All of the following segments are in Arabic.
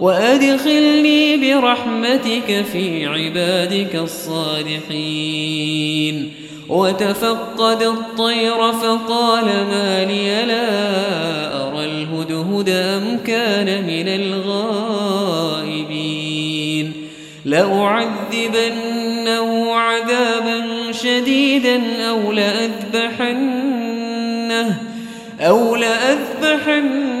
وأدخلني برحمتك في عبادك الصالحين وتفقد الطير فقال ما لي لا أرى الهدهد أم كان من الغائبين لأعذبنه عذابا شديدا أو لأذبحنه أو لأذبحنه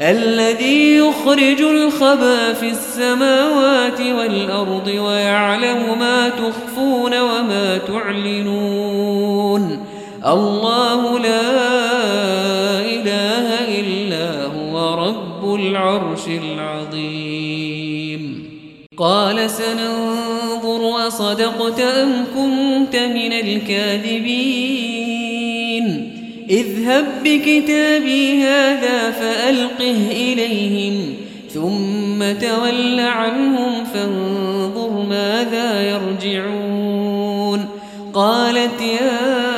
الذي يخرج الخبى في السماوات والأرض ويعلم ما تخفون وما تعلنون. الله لا إله إلا هو رب العرش العظيم. قال سننظر أصدقت أم كنت من الكاذبين؟ اذهب بكتابي هذا فألقه إليهم ثم تول عنهم فانظر ماذا يرجعون. قالت يا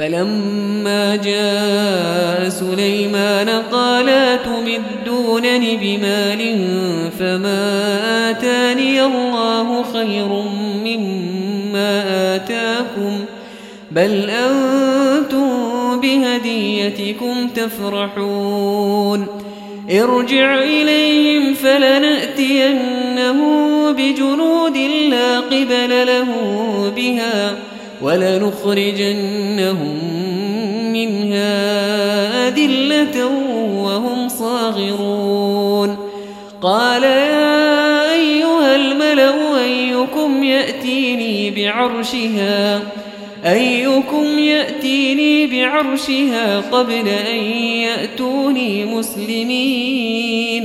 فلما جاء سليمان قال تمدونني بمال فما آتاني الله خير مما آتاكم بل أنتم بهديتكم تفرحون ارجع إليهم فلنأتينه بجنود لا قبل له بها ولنخرجنهم منها ذلة وهم صاغرون. قال يا أيها الملأ أيكم يأتيني بعرشها أيكم يأتيني بعرشها قبل أن يأتوني مسلمين.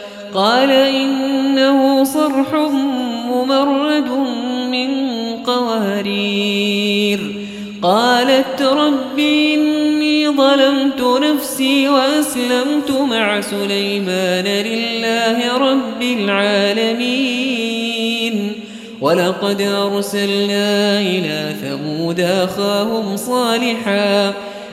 قال إنه صرح ممرد من قوارير. قالت ربي إني ظلمت نفسي وأسلمت مع سليمان لله رب العالمين. ولقد أرسلنا إلى ثمود أخاهم صالحاً.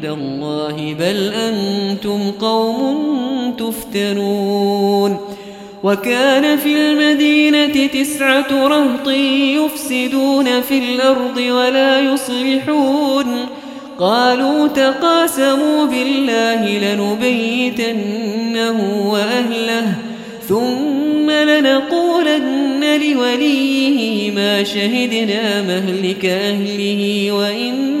عند الله بل أنتم قوم تفترون. وكان في المدينة تسعة رهط يفسدون في الأرض ولا يصلحون. قالوا تقاسموا بالله لنبيتنه وأهله ثم لنقولن لوليه ما شهدنا مهلك أهله وإن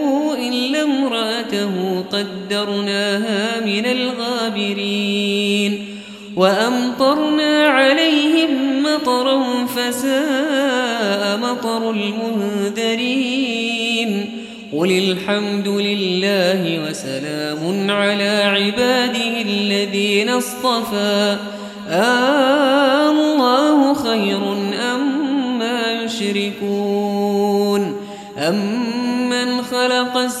امرأته قدرناها من الغابرين وأمطرنا عليهم مطرا فساء مطر المنذرين قل الحمد لله وسلام على عباده الذين اصطفى آه، الله خير أما يشركون أمن أم خلق السماء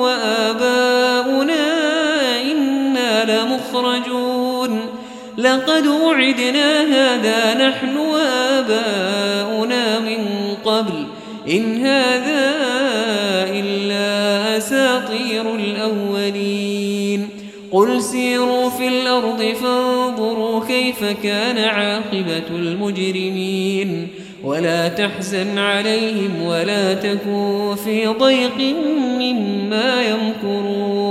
لقد وعدنا هذا نحن وآباؤنا من قبل. إن هذا إلا أساطير الأولين. قل سيروا في الأرض فانظروا كيف كان عاقبة المجرمين. ولا تحزن عليهم ولا تكون في ضيق مما يمكرون.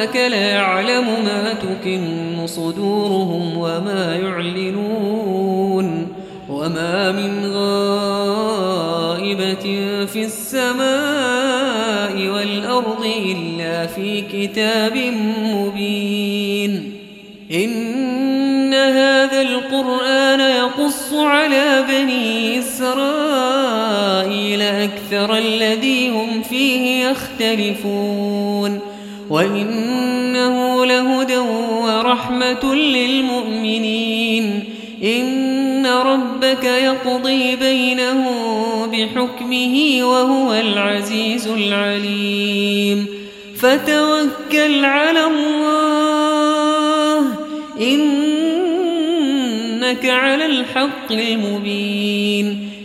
ربك لا يعلم ما تكن صدورهم وما يعلنون وما من غائبة في السماء والأرض إلا في كتاب مبين. إن هذا القرآن يقص على بني إسرائيل أكثر الذي هم فيه يختلفون. وإنه لهدى ورحمة للمؤمنين إن ربك يقضي بينه بحكمه وهو العزيز العليم فتوكل على الله إنك على الحق المبين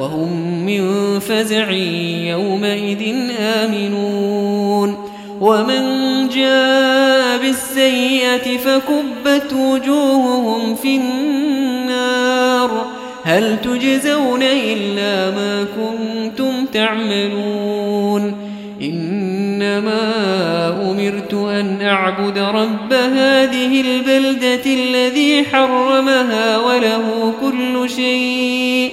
وهم من فزع يومئذ آمنون. ومن جاء بالسيئة فكبت وجوههم في النار. هل تجزون إلا ما كنتم تعملون؟ إنما أمرت أن أعبد رب هذه البلدة الذي حرمها وله كل شيء.